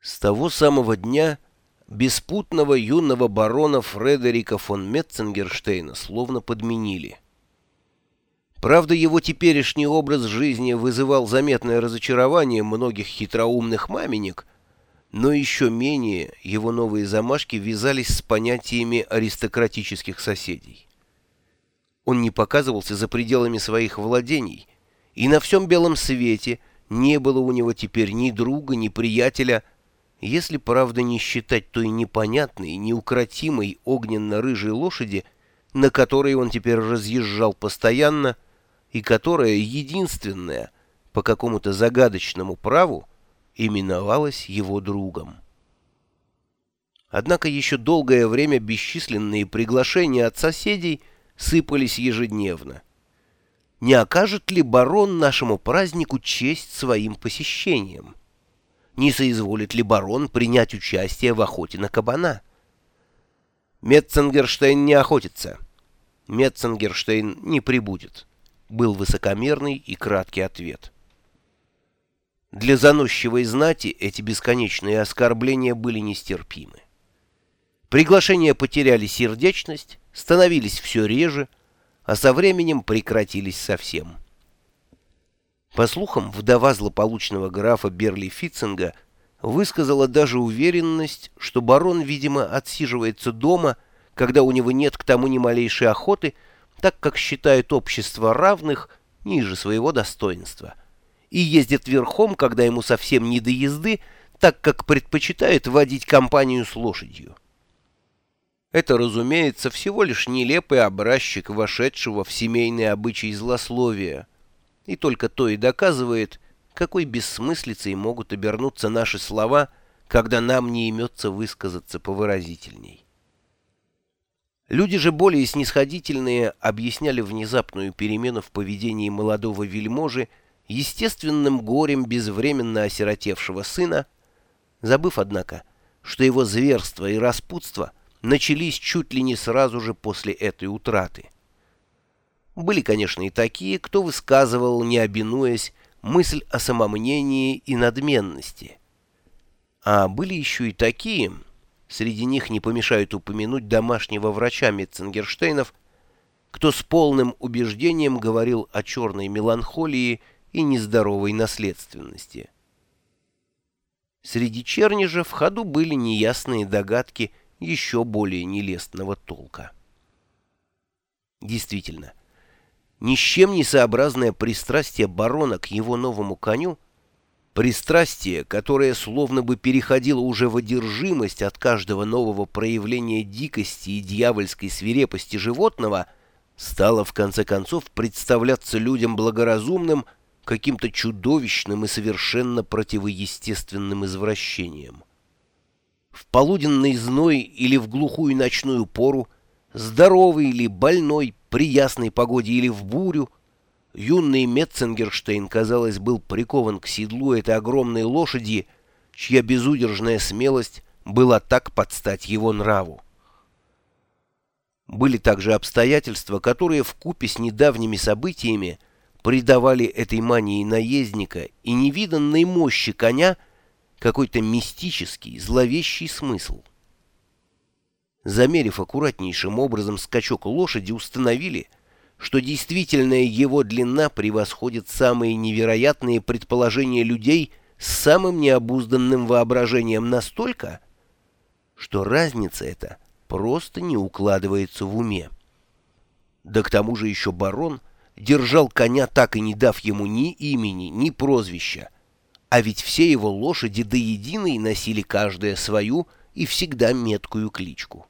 С того самого дня беспутного юного барона Фредерика фон Метцингерштейна словно подменили. Правда, его теперешний образ жизни вызывал заметное разочарование многих хитроумных маменек, но еще менее его новые замашки вязались с понятиями аристократических соседей. Он не показывался за пределами своих владений, и на всем белом свете не было у него теперь ни друга, ни приятеля, если, правда, не считать той непонятной, неукротимой огненно-рыжей лошади, на которой он теперь разъезжал постоянно, и которая единственная, по какому-то загадочному праву, именовалась его другом. Однако еще долгое время бесчисленные приглашения от соседей сыпались ежедневно. Не окажет ли барон нашему празднику честь своим посещением? Не соизволит ли барон принять участие в охоте на кабана. Метцингерштейн не охотится. Метцингерштейн не прибудет, был высокомерный и краткий ответ. Для заносчивой знати эти бесконечные оскорбления были нестерпимы. Приглашения потеряли сердечность, становились все реже, а со временем прекратились совсем. По слухам, вдова злополучного графа Берли Фитцинга высказала даже уверенность, что барон, видимо, отсиживается дома, когда у него нет к тому ни малейшей охоты, так как считает общество равных ниже своего достоинства, и ездит верхом, когда ему совсем не до езды, так как предпочитает водить компанию с лошадью. Это, разумеется, всего лишь нелепый образчик вошедшего в семейные обычаи злословия — и только то и доказывает, какой бессмыслицей могут обернуться наши слова, когда нам не имется высказаться повыразительней. Люди же более снисходительные объясняли внезапную перемену в поведении молодого вельможи естественным горем безвременно осиротевшего сына, забыв, однако, что его зверство и распутство начались чуть ли не сразу же после этой утраты. Были, конечно, и такие, кто высказывал, не обинуясь, мысль о самомнении и надменности. А были еще и такие, среди них не помешают упомянуть домашнего врача Метцингерштейнов, кто с полным убеждением говорил о черной меланхолии и нездоровой наследственности. Среди черни же в ходу были неясные догадки еще более нелестного толка. Действительно, ни с чем не сообразное пристрастие барона к его новому коню, пристрастие, которое словно бы переходило уже в одержимость от каждого нового проявления дикости и дьявольской свирепости животного, стало в конце концов представляться людям благоразумным каким-то чудовищным и совершенно противоестественным извращением. В полуденный зной или в глухую ночную пору здоровый или больной, при ясной погоде или в бурю, юный Метцингерштейн, казалось, был прикован к седлу этой огромной лошади, чья безудержная смелость была так под стать его нраву. Были также обстоятельства, которые в купе с недавними событиями придавали этой мании наездника и невиданной мощи коня какой-то мистический, зловещий смысл. Замерив аккуратнейшим образом скачок лошади, установили, что действительная его длина превосходит самые невероятные предположения людей с самым необузданным воображением настолько, что разница эта просто не укладывается в уме. Да к тому же еще барон держал коня, так и не дав ему ни имени, ни прозвища, а ведь все его лошади до единой носили каждая свою и всегда меткую кличку.